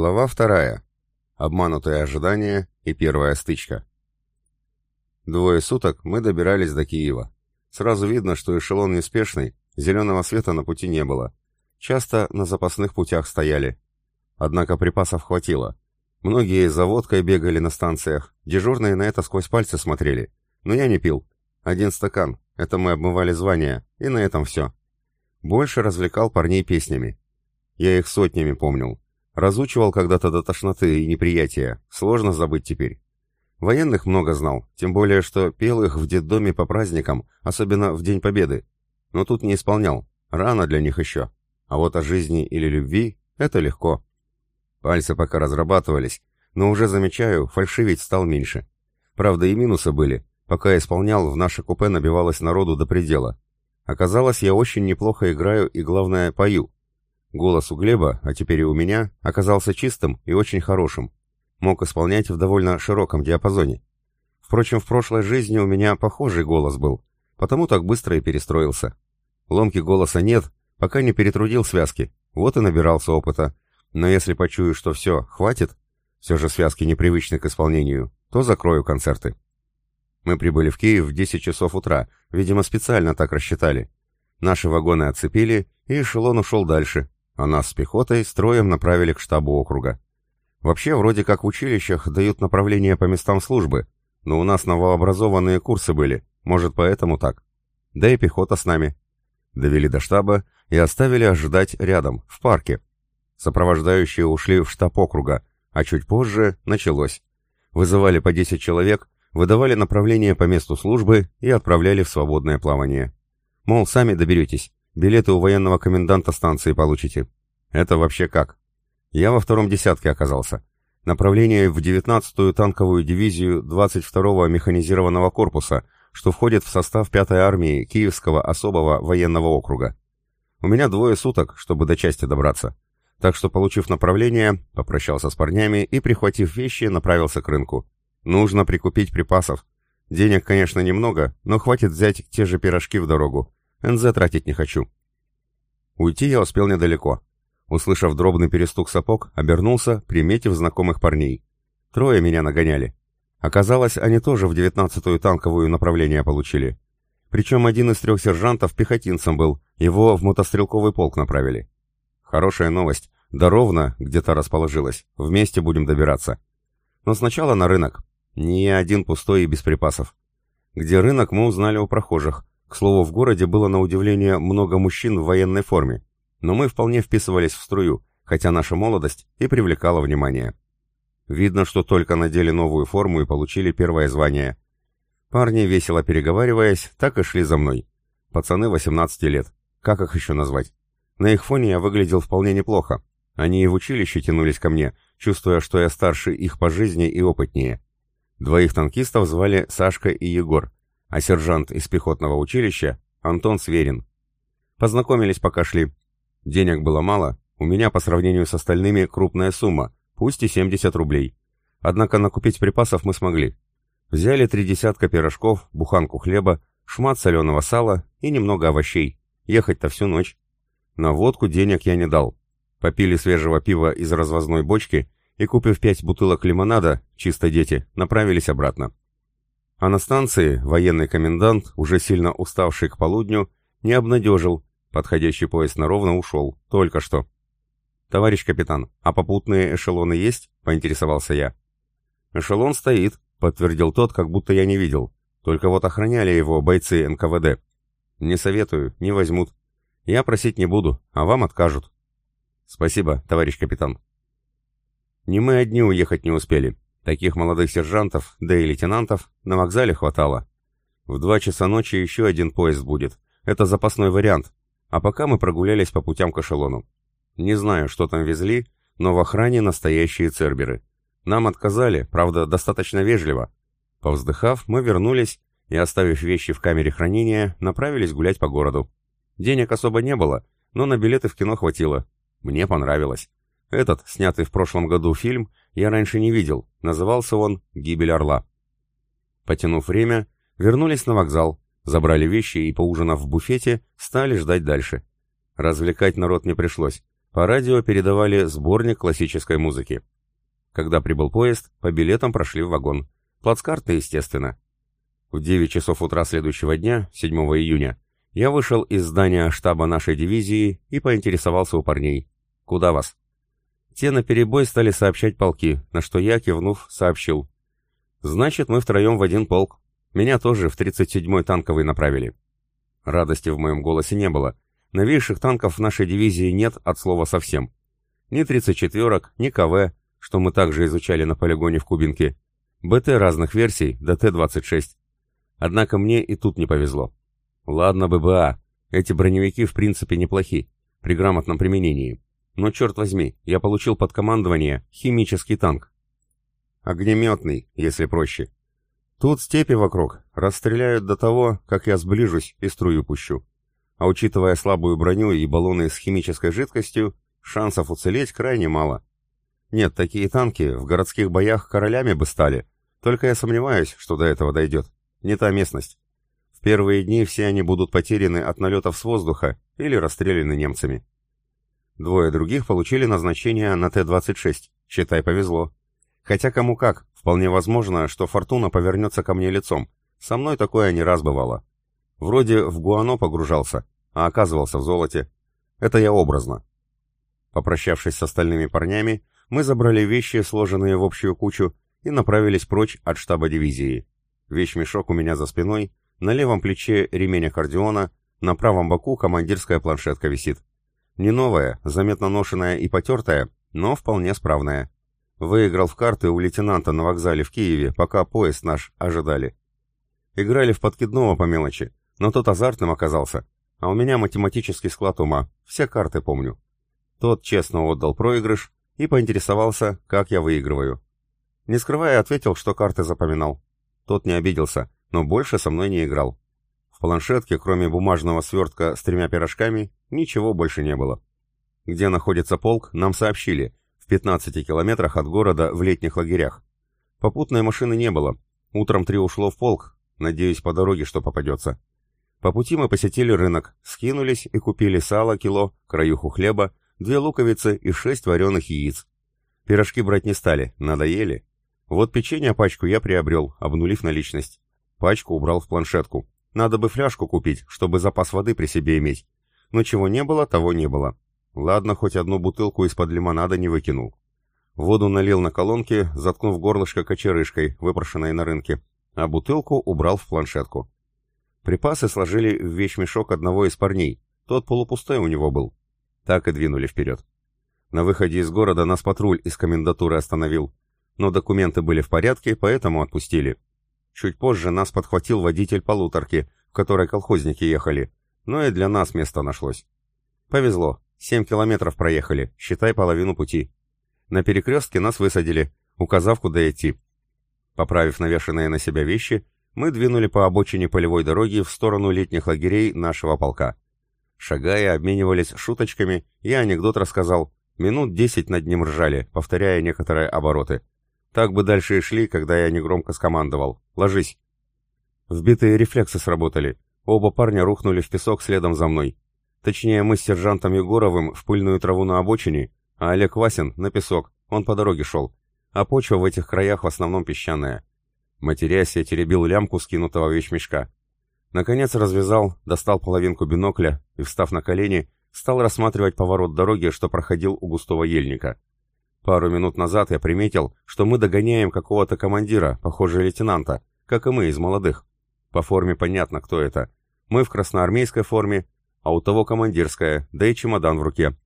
Глава вторая. Обманутые ожидания и первая стычка. Двое суток мы добирались до Киева. Сразу видно, что эшелон неспешный, зеленого света на пути не было. Часто на запасных путях стояли. Однако припасов хватило. Многие за водкой бегали на станциях, дежурные на это сквозь пальцы смотрели. Но я не пил. Один стакан, это мы обмывали звания, и на этом все. Больше развлекал парней песнями. Я их сотнями помнил. Разучивал когда-то до тошноты и неприятия, сложно забыть теперь. Военных много знал, тем более, что пел их в детдоме по праздникам, особенно в День Победы. Но тут не исполнял, рано для них еще. А вот о жизни или любви — это легко. Пальцы пока разрабатывались, но уже замечаю, фальшивить стал меньше. Правда, и минусы были. Пока исполнял, в наше купе набивалось народу до предела. Оказалось, я очень неплохо играю и, главное, пою. Голос у Глеба, а теперь и у меня, оказался чистым и очень хорошим. Мог исполнять в довольно широком диапазоне. Впрочем, в прошлой жизни у меня похожий голос был, потому так быстро и перестроился. Ломки голоса нет, пока не перетрудил связки, вот и набирался опыта. Но если почую, что все, хватит, все же связки непривычны к исполнению, то закрою концерты. Мы прибыли в Киев в 10 часов утра, видимо, специально так рассчитали. Наши вагоны отцепили, и эшелон ушел дальше, а нас с пехотой строем направили к штабу округа. Вообще, вроде как в училищах дают направление по местам службы, но у нас новообразованные курсы были, может, поэтому так. Да и пехота с нами. Довели до штаба и оставили ожидать рядом, в парке. Сопровождающие ушли в штаб округа, а чуть позже началось. Вызывали по 10 человек, выдавали направление по месту службы и отправляли в свободное плавание. Мол, сами доберетесь, Билеты у военного коменданта станции получите. Это вообще как? Я во втором десятке оказался. Направление в 19-ю танковую дивизию 22-го механизированного корпуса, что входит в состав 5-й армии Киевского особого военного округа. У меня двое суток, чтобы до части добраться. Так что, получив направление, попрощался с парнями и, прихватив вещи, направился к рынку. Нужно прикупить припасов. Денег, конечно, немного, но хватит взять те же пирожки в дорогу. НЗ тратить не хочу. Уйти я успел недалеко. Услышав дробный перестук сапог, обернулся, приметив знакомых парней. Трое меня нагоняли. Оказалось, они тоже в девятнадцатую танковую направление получили. Причем один из трех сержантов пехотинцем был, его в мотострелковый полк направили. Хорошая новость. Да ровно где-то расположилась. Вместе будем добираться. Но сначала на рынок. Ни один пустой и без припасов. Где рынок, мы узнали у прохожих. К слову, в городе было на удивление много мужчин в военной форме, но мы вполне вписывались в струю, хотя наша молодость и привлекала внимание. Видно, что только надели новую форму и получили первое звание. Парни, весело переговариваясь, так и шли за мной. Пацаны 18 лет. Как их еще назвать? На их фоне я выглядел вполне неплохо. Они и в училище тянулись ко мне, чувствуя, что я старше их по жизни и опытнее. Двоих танкистов звали Сашка и Егор, а сержант из пехотного училища Антон Сверин. Познакомились, пока шли. Денег было мало, у меня по сравнению с остальными крупная сумма, пусть и 70 рублей. Однако накупить припасов мы смогли. Взяли три десятка пирожков, буханку хлеба, шмат соленого сала и немного овощей. Ехать-то всю ночь. На водку денег я не дал. Попили свежего пива из развозной бочки и, купив пять бутылок лимонада, чисто дети, направились обратно. А на станции военный комендант, уже сильно уставший к полудню, не обнадежил. Подходящий поезд на ровно ушел, только что. «Товарищ капитан, а попутные эшелоны есть?» — поинтересовался я. «Эшелон стоит», — подтвердил тот, как будто я не видел. «Только вот охраняли его бойцы НКВД. Не советую, не возьмут. Я просить не буду, а вам откажут». «Спасибо, товарищ капитан». Не мы одни уехать не успели. Таких молодых сержантов, да и лейтенантов, на вокзале хватало. В два часа ночи еще один поезд будет. Это запасной вариант. А пока мы прогулялись по путям к эшелону. Не знаю, что там везли, но в охране настоящие церберы. Нам отказали, правда, достаточно вежливо. Повздыхав, мы вернулись и, оставив вещи в камере хранения, направились гулять по городу. Денег особо не было, но на билеты в кино хватило. Мне понравилось. Этот, снятый в прошлом году фильм, я раньше не видел, назывался он «Гибель орла». Потянув время, вернулись на вокзал, забрали вещи и, поужинав в буфете, стали ждать дальше. Развлекать народ не пришлось. По радио передавали сборник классической музыки. Когда прибыл поезд, по билетам прошли в вагон. Плацкарты, естественно. В 9 часов утра следующего дня, 7 июня, я вышел из здания штаба нашей дивизии и поинтересовался у парней. «Куда вас?» Те наперебой стали сообщать полки, на что я, кивнув, сообщил. «Значит, мы втроем в один полк. Меня тоже в 37-й танковый направили». Радости в моем голосе не было. Новейших танков в нашей дивизии нет от слова совсем. Ни 34-ок, ни КВ, что мы также изучали на полигоне в Кубинке. БТ разных версий, до Т-26. Однако мне и тут не повезло. Ладно, ББА, эти броневики в принципе неплохи, при грамотном применении. Но черт возьми, я получил под командование химический танк. Огнеметный, если проще. Тут степи вокруг, расстреляют до того, как я сближусь и струю пущу. А учитывая слабую броню и баллоны с химической жидкостью, шансов уцелеть крайне мало. Нет, такие танки в городских боях королями бы стали, только я сомневаюсь, что до этого дойдет. Не та местность. В первые дни все они будут потеряны от налетов с воздуха или расстреляны немцами. Двое других получили назначение на Т-26, считай, повезло. Хотя кому как, вполне возможно, что фортуна повернется ко мне лицом. Со мной такое не раз бывало. Вроде в гуано погружался, а оказывался в золоте. Это я образно. Попрощавшись с остальными парнями, мы забрали вещи, сложенные в общую кучу, и направились прочь от штаба дивизии. Вещмешок у меня за спиной, на левом плече ремень аккордеона, на правом боку командирская планшетка висит. Не новая, заметно ношенная и потертая, но вполне справная. Выиграл в карты у лейтенанта на вокзале в Киеве, пока поезд наш ожидали. Играли в подкидного по мелочи, но тот азартным оказался. А у меня математический склад ума, все карты помню. Тот честно отдал проигрыш и поинтересовался, как я выигрываю. Не скрывая, ответил, что карты запоминал. Тот не обиделся, но больше со мной не играл. В планшетке, кроме бумажного свертка с тремя пирожками, ничего больше не было. Где находится полк, нам сообщили, в 15 километрах от города в летних лагерях. Попутной машины не было. Утром три ушло в полк, надеюсь, по дороге что попадется. По пути мы посетили рынок, скинулись и купили сало кило, краюху хлеба, две луковицы и шесть вареных яиц. Пирожки брать не стали, надоели. Вот печенье пачку я приобрел, обнулив наличность. Пачку убрал в планшетку. Надо бы фляжку купить, чтобы запас воды при себе иметь. Но чего не было, того не было. Ладно, хоть одну бутылку из-под лимонада не выкинул. Воду налил на колонки, заткнув горлышко кочерышкой, выпрошенной на рынке, а бутылку убрал в планшетку. Припасы сложили в вещмешок одного из парней, тот полупустой у него был. Так и двинули вперед. На выходе из города нас патруль из комендатуры остановил, но документы были в порядке, поэтому отпустили. Чуть позже нас подхватил водитель полуторки, в которой колхозники ехали, но и для нас место нашлось. Повезло, семь километров проехали, считай половину пути. На перекрестке нас высадили, указав, куда идти. Поправив навешанные на себя вещи, мы двинули по обочине полевой дороги в сторону летних лагерей нашего полка. Шагая, обменивались шуточками, я анекдот рассказал. Минут десять над ним ржали, повторяя некоторые обороты. Так бы дальше и шли, когда я негромко скомандовал. «Ложись!» Вбитые рефлексы сработали. Оба парня рухнули в песок следом за мной. Точнее, мы с сержантом Егоровым в пыльную траву на обочине, а Олег Васин на песок, он по дороге шел. А почва в этих краях в основном песчаная. Матерясь, я теребил лямку скинутого вещмешка. Наконец развязал, достал половинку бинокля и, встав на колени, стал рассматривать поворот дороги, что проходил у густого ельника. Пару минут назад я приметил, что мы догоняем какого-то командира, похоже, лейтенанта, как и мы из молодых. По форме понятно, кто это. Мы в красноармейской форме, а у того командирская, да и чемодан в руке.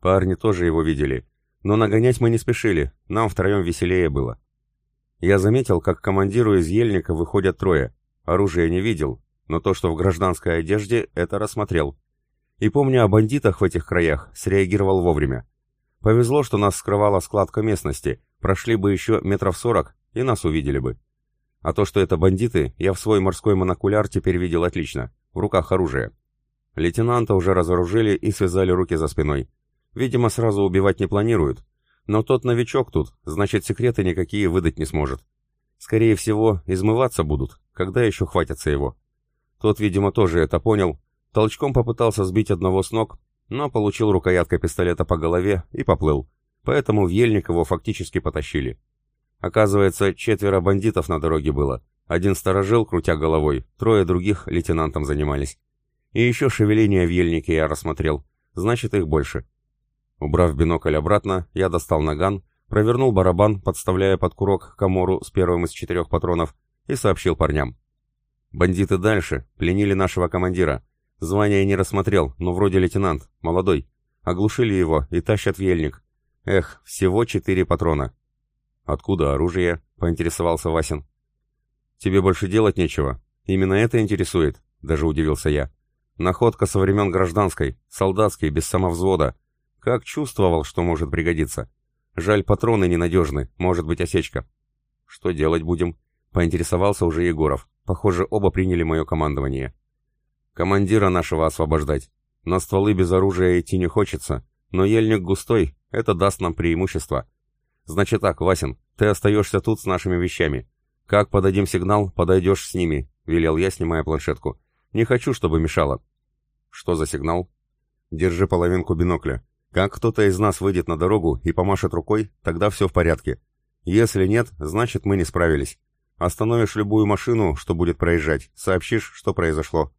Парни тоже его видели. Но нагонять мы не спешили, нам втроем веселее было. Я заметил, как командиру из ельника выходят трое. Оружие не видел, но то, что в гражданской одежде, это рассмотрел. И помня о бандитах в этих краях, среагировал вовремя. Повезло, что нас скрывала складка местности, прошли бы еще метров сорок, и нас увидели бы. А то, что это бандиты, я в свой морской монокуляр теперь видел отлично, в руках оружие. Лейтенанта уже разоружили и связали руки за спиной. Видимо, сразу убивать не планируют, но тот новичок тут, значит, секреты никакие выдать не сможет. Скорее всего, измываться будут, когда еще хватятся его. Тот, видимо, тоже это понял, толчком попытался сбить одного с ног, но получил рукояткой пистолета по голове и поплыл, поэтому в ельник его фактически потащили. Оказывается, четверо бандитов на дороге было. Один сторожил, крутя головой, трое других лейтенантом занимались. И еще шевеление в ельнике я рассмотрел, значит их больше. Убрав бинокль обратно, я достал наган, провернул барабан, подставляя под курок комору с первым из четырех патронов, и сообщил парням. Бандиты дальше, пленили нашего командира. Звание не рассмотрел, но вроде лейтенант, молодой. Оглушили его и тащат в ельник. Эх, всего четыре патрона. «Откуда оружие?» — поинтересовался Васин. «Тебе больше делать нечего. Именно это интересует», — даже удивился я. «Находка со времен гражданской, солдатской, без самовзвода. Как чувствовал, что может пригодиться. Жаль, патроны ненадежны, может быть осечка». «Что делать будем?» — поинтересовался уже Егоров. Похоже, оба приняли мое командование. «Командира нашего освобождать. На стволы без оружия идти не хочется, но ельник густой, это даст нам преимущество. «Значит так, Васин, ты остаешься тут с нашими вещами. Как подадим сигнал, подойдешь с ними», — велел я, снимая планшетку. «Не хочу, чтобы мешало». «Что за сигнал?» «Держи половинку бинокля. Как кто-то из нас выйдет на дорогу и помашет рукой, тогда все в порядке. Если нет, значит мы не справились. Остановишь любую машину, что будет проезжать, сообщишь, что произошло».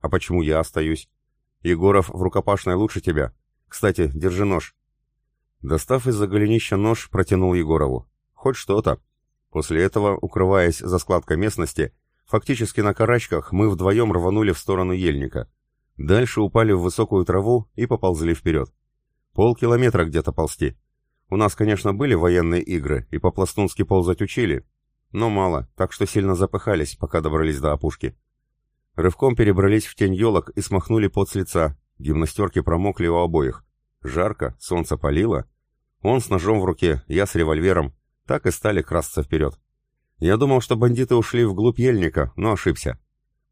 «А почему я остаюсь?» «Егоров в рукопашной лучше тебя. Кстати, держи нож. Достав из-за голенища нож, протянул Егорову. Хоть что-то. После этого, укрываясь за складкой местности, фактически на карачках, мы вдвоем рванули в сторону ельника. Дальше упали в высокую траву и поползли вперед. Полкилометра где-то ползти. У нас, конечно, были военные игры, и по-пластунски ползать учили, но мало, так что сильно запыхались, пока добрались до опушки. Рывком перебрались в тень елок и смахнули пот с лица, гимнастерки промокли у обоих. Жарко, солнце палило. Он с ножом в руке, я с револьвером. Так и стали красться вперед. Я думал, что бандиты ушли вглубь ельника, но ошибся.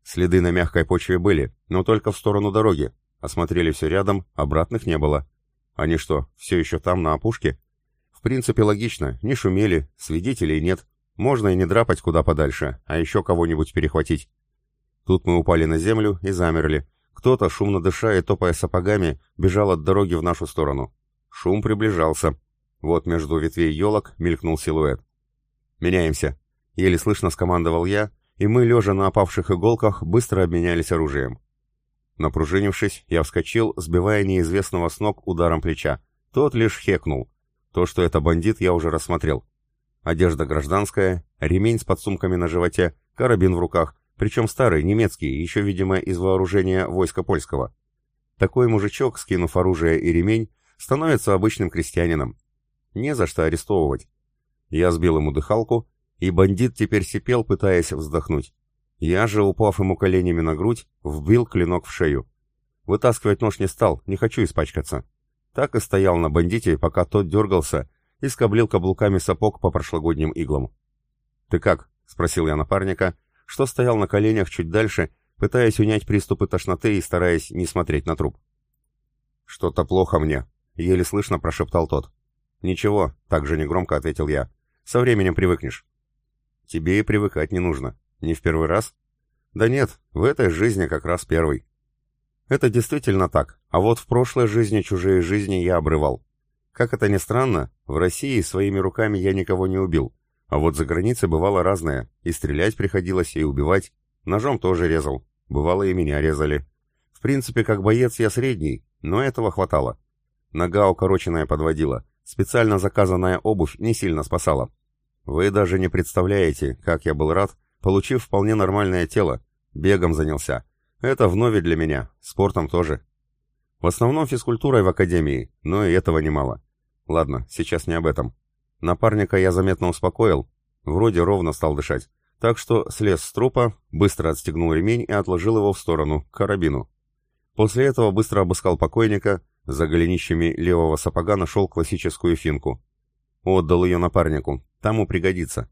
Следы на мягкой почве были, но только в сторону дороги. Осмотрели все рядом, обратных не было. Они что, все еще там, на опушке? В принципе, логично, не шумели, свидетелей нет. Можно и не драпать куда подальше, а еще кого-нибудь перехватить. Тут мы упали на землю и замерли, кто-то, шумно дыша и топая сапогами, бежал от дороги в нашу сторону. Шум приближался. Вот между ветвей елок мелькнул силуэт. «Меняемся!» — еле слышно скомандовал я, и мы, лежа на опавших иголках, быстро обменялись оружием. Напружинившись, я вскочил, сбивая неизвестного с ног ударом плеча. Тот лишь хекнул. То, что это бандит, я уже рассмотрел. Одежда гражданская, ремень с подсумками на животе, карабин в руках, причем старый, немецкий, еще, видимо, из вооружения войска польского. Такой мужичок, скинув оружие и ремень, становится обычным крестьянином. Не за что арестовывать. Я сбил ему дыхалку, и бандит теперь сипел, пытаясь вздохнуть. Я же, упав ему коленями на грудь, вбил клинок в шею. Вытаскивать нож не стал, не хочу испачкаться. Так и стоял на бандите, пока тот дергался и скоблил каблуками сапог по прошлогодним иглам. «Ты как?» — спросил я напарника, что стоял на коленях чуть дальше, пытаясь унять приступы тошноты и стараясь не смотреть на труп. «Что-то плохо мне», — еле слышно прошептал тот. «Ничего», — так же негромко ответил я. «Со временем привыкнешь». «Тебе и привыкать не нужно. Не в первый раз?» «Да нет, в этой жизни как раз первый». Это действительно так, а вот в прошлой жизни чужие жизни я обрывал. Как это ни странно, в России своими руками я никого не убил, а вот за границей бывало разное, и стрелять приходилось, и убивать. Ножом тоже резал. Бывало, и меня резали. В принципе, как боец я средний, но этого хватало. Нога укороченная подводила. Специально заказанная обувь не сильно спасала. Вы даже не представляете, как я был рад, получив вполне нормальное тело. Бегом занялся. Это вновь для меня, спортом тоже. В основном физкультурой в академии, но и этого немало. Ладно, сейчас не об этом. Напарника я заметно успокоил, вроде ровно стал дышать, так что слез с трупа, быстро отстегнул ремень и отложил его в сторону, к карабину. После этого быстро обыскал покойника, за голенищами левого сапога нашел классическую финку. Отдал ее напарнику, тому пригодится.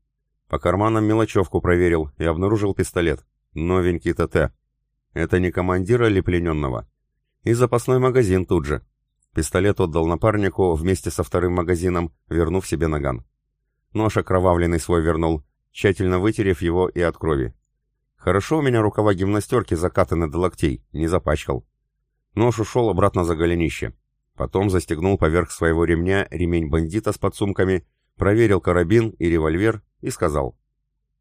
По карманам мелочевку проверил и обнаружил пистолет. Новенький ТТ. Это не командира ли плененного? И запасной магазин тут же. Пистолет отдал напарнику вместе со вторым магазином, вернув себе наган. Нож окровавленный свой вернул, тщательно вытерев его и от крови. Хорошо у меня рукава гимнастерки закатаны до локтей, не запачкал. Нож ушел обратно за голенище. Потом застегнул поверх своего ремня ремень бандита с подсумками, проверил карабин и револьвер и сказал.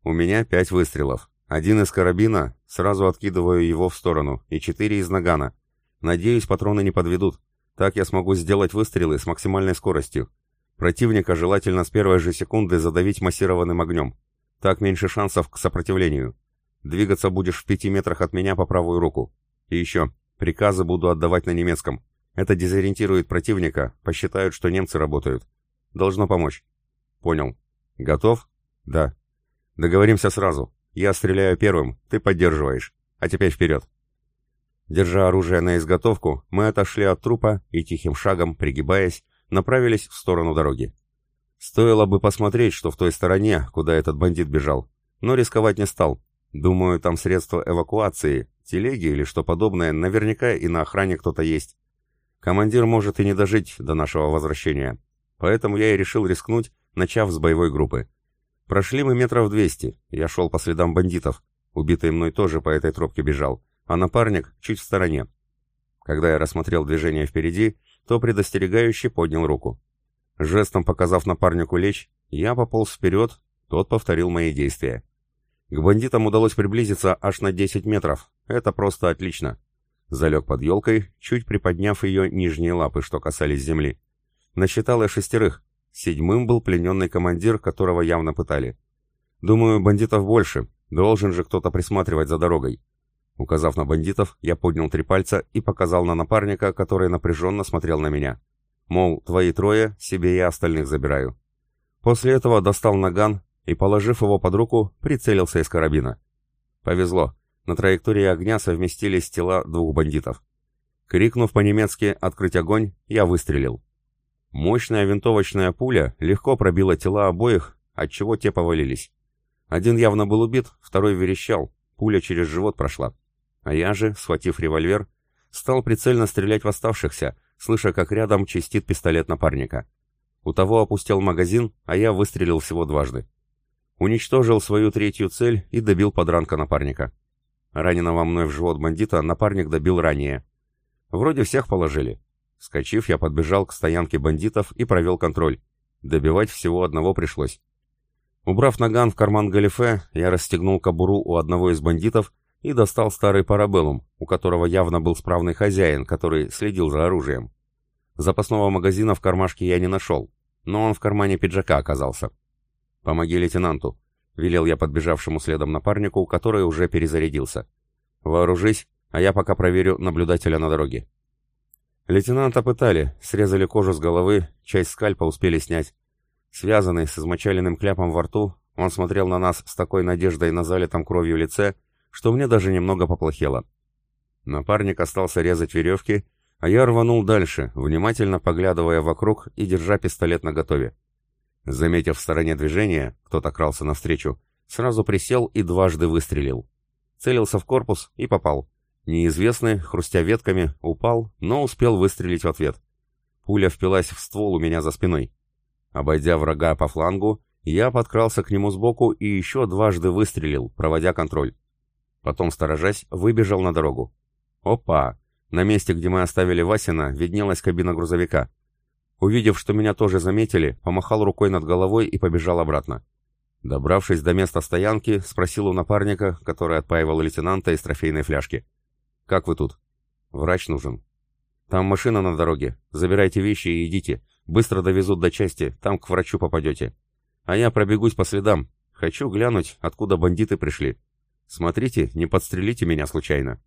«У меня пять выстрелов. Один из карабина, сразу откидываю его в сторону, и четыре из нагана. Надеюсь, патроны не подведут. Так я смогу сделать выстрелы с максимальной скоростью. Противника желательно с первой же секунды задавить массированным огнем. Так меньше шансов к сопротивлению. Двигаться будешь в пяти метрах от меня по правую руку. И еще, приказы буду отдавать на немецком. Это дезориентирует противника, посчитают, что немцы работают. Должно помочь. Понял. Готов? Да. Договоримся сразу. Я стреляю первым, ты поддерживаешь. А теперь вперед. Держа оружие на изготовку, мы отошли от трупа и тихим шагом, пригибаясь, направились в сторону дороги. Стоило бы посмотреть, что в той стороне, куда этот бандит бежал, но рисковать не стал. Думаю, там средства эвакуации, телеги или что подобное, наверняка и на охране кто-то есть. Командир может и не дожить до нашего возвращения. Поэтому я и решил рискнуть, начав с боевой группы. Прошли мы метров двести, я шел по следам бандитов. Убитый мной тоже по этой тропке бежал, а напарник чуть в стороне. Когда я рассмотрел движение впереди, то предостерегающе поднял руку. Жестом показав напарнику лечь, я пополз вперед, тот повторил мои действия. К бандитам удалось приблизиться аж на 10 метров. Это просто отлично. Залег под елкой, чуть приподняв ее нижние лапы, что касались земли. Насчитал я шестерых. Седьмым был плененный командир, которого явно пытали. Думаю, бандитов больше. Должен же кто-то присматривать за дорогой. Указав на бандитов, я поднял три пальца и показал на напарника, который напряженно смотрел на меня. Мол, твои трое, себе я остальных забираю. После этого достал наган и, положив его под руку, прицелился из карабина. Повезло. На траектории огня совместились тела двух бандитов. Крикнув по-немецки «Открыть огонь!», я выстрелил. Мощная винтовочная пуля легко пробила тела обоих, отчего те повалились. Один явно был убит, второй верещал, пуля через живот прошла. А я же, схватив револьвер, стал прицельно стрелять в оставшихся, слыша, как рядом чистит пистолет напарника. У того опустил магазин, а я выстрелил всего дважды. Уничтожил свою третью цель и добил подранка напарника. Раненого мной в живот бандита напарник добил ранее. Вроде всех положили. Скочив, я подбежал к стоянке бандитов и провел контроль. Добивать всего одного пришлось. Убрав наган в карман галифе, я расстегнул кобуру у одного из бандитов и достал старый парабеллум, у которого явно был справный хозяин, который следил за оружием. Запасного магазина в кармашке я не нашел, но он в кармане пиджака оказался. «Помоги лейтенанту», — велел я подбежавшему следом напарнику, который уже перезарядился. «Вооружись, а я пока проверю наблюдателя на дороге». Лейтенанта пытали, срезали кожу с головы, часть скальпа успели снять. Связанный, с измочаленным кляпом во рту, он смотрел на нас с такой надеждой на залитом кровью лице, что мне даже немного поплохело. Напарник остался резать веревки, а я рванул дальше, внимательно поглядывая вокруг и держа пистолет наготове. Заметив в стороне движение, кто-то крался навстречу, сразу присел и дважды выстрелил. Целился в корпус и попал. Неизвестный, хрустя ветками, упал, но успел выстрелить в ответ. Пуля впилась в ствол у меня за спиной. Обойдя врага по флангу, я подкрался к нему сбоку и еще дважды выстрелил, проводя контроль. Потом, сторожась, выбежал на дорогу. Опа! На месте, где мы оставили Васина, виднелась кабина грузовика. Увидев, что меня тоже заметили, помахал рукой над головой и побежал обратно. Добравшись до места стоянки, спросил у напарника, который отпаивал лейтенанта из трофейной фляжки. «Как вы тут?» «Врач нужен». «Там машина на дороге. Забирайте вещи и идите. Быстро довезут до части, там к врачу попадете. А я пробегусь по следам. Хочу глянуть, откуда бандиты пришли. Смотрите, не подстрелите меня случайно».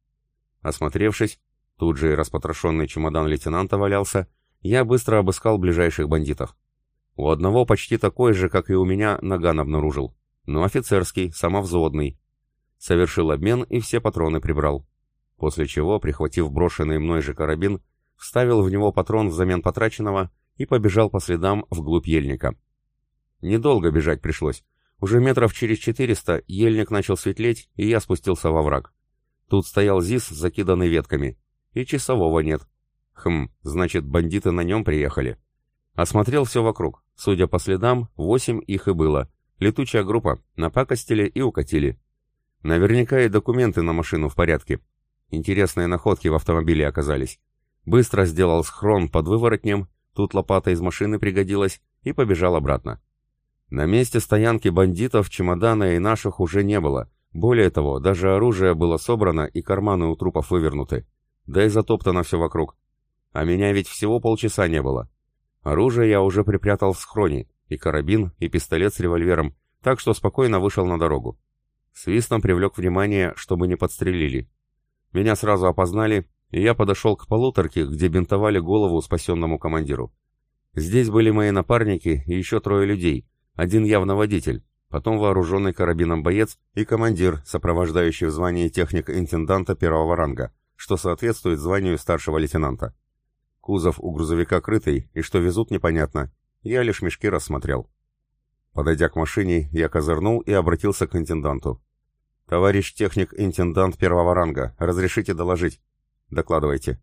Осмотревшись, тут же и распотрошенный чемодан лейтенанта валялся, я быстро обыскал ближайших бандитов. У одного почти такой же, как и у меня, наган обнаружил. Но офицерский, самовзводный. Совершил обмен и все патроны прибрал после чего, прихватив брошенный мной же карабин, вставил в него патрон взамен потраченного и побежал по следам вглубь ельника. Недолго бежать пришлось. Уже метров через четыреста ельник начал светлеть, и я спустился во враг. Тут стоял ЗИС, закиданный ветками. И часового нет. Хм, значит, бандиты на нем приехали. Осмотрел все вокруг. Судя по следам, восемь их и было. Летучая группа, напакостили и укатили. Наверняка и документы на машину в порядке. Интересные находки в автомобиле оказались. Быстро сделал схрон под выворотнем, тут лопата из машины пригодилась, и побежал обратно. На месте стоянки бандитов чемодана и наших уже не было. Более того, даже оружие было собрано и карманы у трупов вывернуты. Да и затоптано все вокруг. А меня ведь всего полчаса не было. Оружие я уже припрятал в схроне, и карабин, и пистолет с револьвером, так что спокойно вышел на дорогу. Свистом привлек внимание, чтобы не подстрелили. Меня сразу опознали, и я подошел к полуторке, где бинтовали голову спасенному командиру. Здесь были мои напарники и еще трое людей, один явно водитель, потом вооруженный карабином боец и командир, сопровождающий в звании техник-интенданта первого ранга, что соответствует званию старшего лейтенанта. Кузов у грузовика крытый, и что везут непонятно. Я лишь мешки рассмотрел. Подойдя к машине, я козырнул и обратился к интенданту. «Товарищ техник-интендант первого ранга, разрешите доложить?» «Докладывайте».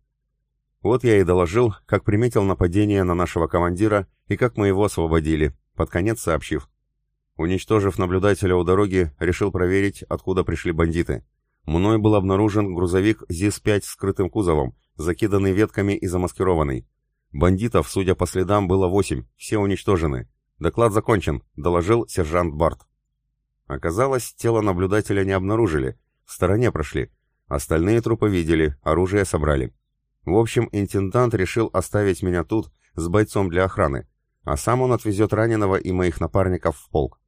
Вот я и доложил, как приметил нападение на нашего командира и как мы его освободили, под конец сообщив. Уничтожив наблюдателя у дороги, решил проверить, откуда пришли бандиты. Мной был обнаружен грузовик ЗИС-5 с скрытым кузовом, закиданный ветками и замаскированный. Бандитов, судя по следам, было восемь, все уничтожены. Доклад закончен, доложил сержант Барт. Оказалось, тело наблюдателя не обнаружили, в стороне прошли. Остальные трупы видели, оружие собрали. В общем, интендант решил оставить меня тут с бойцом для охраны, а сам он отвезет раненого и моих напарников в полк.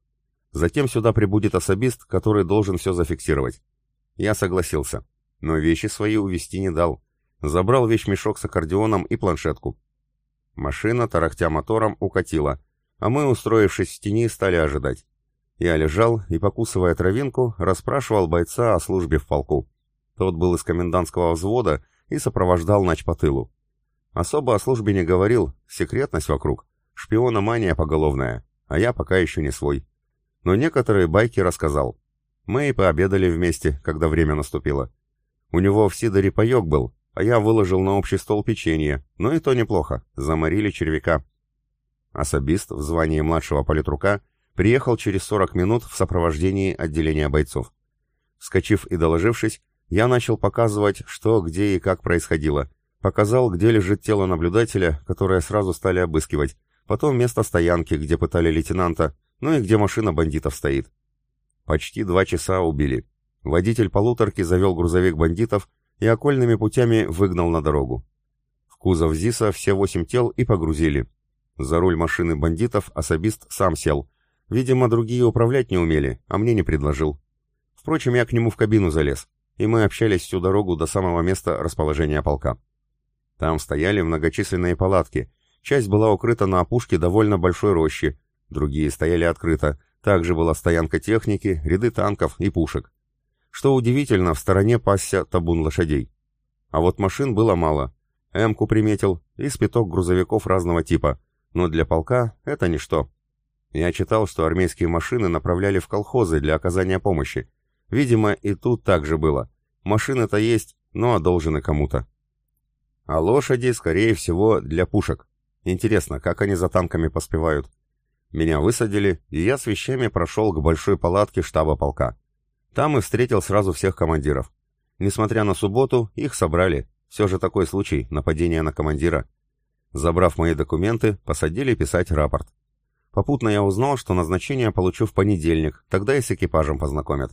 Затем сюда прибудет особист, который должен все зафиксировать. Я согласился, но вещи свои увезти не дал. Забрал вещмешок с аккордеоном и планшетку. Машина, тарахтя мотором, укатила, а мы, устроившись в тени, стали ожидать. Я лежал и, покусывая травинку, расспрашивал бойца о службе в полку. Тот был из комендантского взвода и сопровождал нач по тылу. Особо о службе не говорил, секретность вокруг, шпиона мания поголовная, а я пока еще не свой. Но некоторые байки рассказал. Мы и пообедали вместе, когда время наступило. У него в Сидоре паек был, а я выложил на общий стол печенье, но и то неплохо, заморили червяка. Особист в звании младшего политрука приехал через 40 минут в сопровождении отделения бойцов. Вскочив и доложившись, я начал показывать, что, где и как происходило. Показал, где лежит тело наблюдателя, которое сразу стали обыскивать, потом место стоянки, где пытали лейтенанта, ну и где машина бандитов стоит. Почти два часа убили. Водитель полуторки завел грузовик бандитов и окольными путями выгнал на дорогу. В кузов ЗИСа все восемь тел и погрузили. За руль машины бандитов особист сам сел. Видимо, другие управлять не умели, а мне не предложил. Впрочем, я к нему в кабину залез, и мы общались всю дорогу до самого места расположения полка. Там стояли многочисленные палатки. Часть была укрыта на опушке довольно большой рощи, другие стояли открыто. Также была стоянка техники, ряды танков и пушек. Что удивительно, в стороне пасся табун лошадей. А вот машин было мало. Эмку приметил и спиток грузовиков разного типа, но для полка это ничто. Я читал, что армейские машины направляли в колхозы для оказания помощи. Видимо, и тут так же было. Машины-то есть, но одолжены кому-то. А лошади, скорее всего, для пушек. Интересно, как они за танками поспевают? Меня высадили, и я с вещами прошел к большой палатке штаба полка. Там и встретил сразу всех командиров. Несмотря на субботу, их собрали. Все же такой случай, нападение на командира. Забрав мои документы, посадили писать рапорт. Попутно я узнал, что назначение получу в понедельник, тогда и с экипажем познакомят.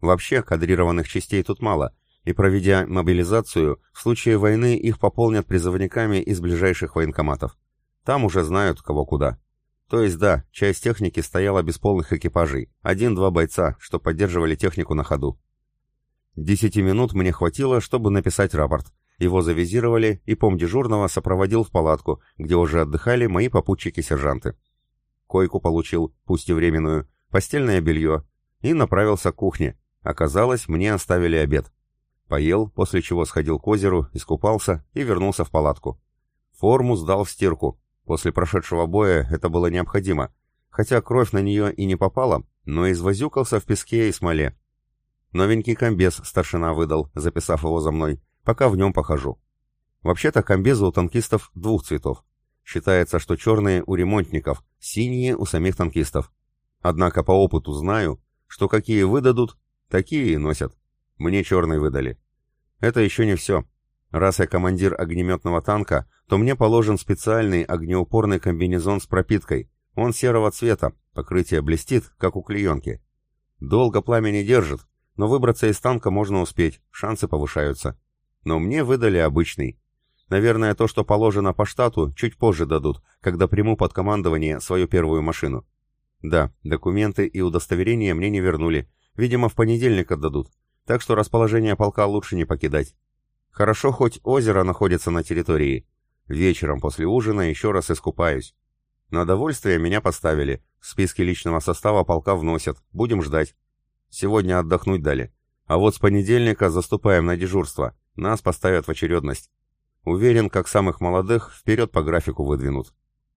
Вообще, кадрированных частей тут мало, и проведя мобилизацию, в случае войны их пополнят призывниками из ближайших военкоматов. Там уже знают, кого куда. То есть да, часть техники стояла без полных экипажей, один-два бойца, что поддерживали технику на ходу. Десяти минут мне хватило, чтобы написать рапорт. Его завизировали, и пом дежурного сопроводил в палатку, где уже отдыхали мои попутчики-сержанты. Койку получил, пусть и временную, постельное белье, и направился к кухне. Оказалось, мне оставили обед. Поел, после чего сходил к озеру, искупался и вернулся в палатку. Форму сдал в стирку, После прошедшего боя это было необходимо, хотя кровь на нее и не попала, но извозюкался в песке и смоле. Новенький комбез старшина выдал, записав его за мной, пока в нем похожу. Вообще-то комбезы у танкистов двух цветов. Считается, что черные у ремонтников, синие у самих танкистов. Однако по опыту знаю, что какие выдадут, такие и носят. Мне черный выдали. Это еще не все. Раз я командир огнеметного танка, то мне положен специальный огнеупорный комбинезон с пропиткой. Он серого цвета, покрытие блестит, как у клеенки. Долго пламя не держит, но выбраться из танка можно успеть, шансы повышаются. Но мне выдали обычный. Наверное, то, что положено по штату, чуть позже дадут, когда приму под командование свою первую машину. Да, документы и удостоверения мне не вернули. Видимо, в понедельник отдадут. Так что расположение полка лучше не покидать. Хорошо, хоть озеро находится на территории. Вечером после ужина еще раз искупаюсь. На довольствие меня поставили. В списке личного состава полка вносят. Будем ждать. Сегодня отдохнуть дали. А вот с понедельника заступаем на дежурство. Нас поставят в очередность. Уверен, как самых молодых, вперед по графику выдвинут.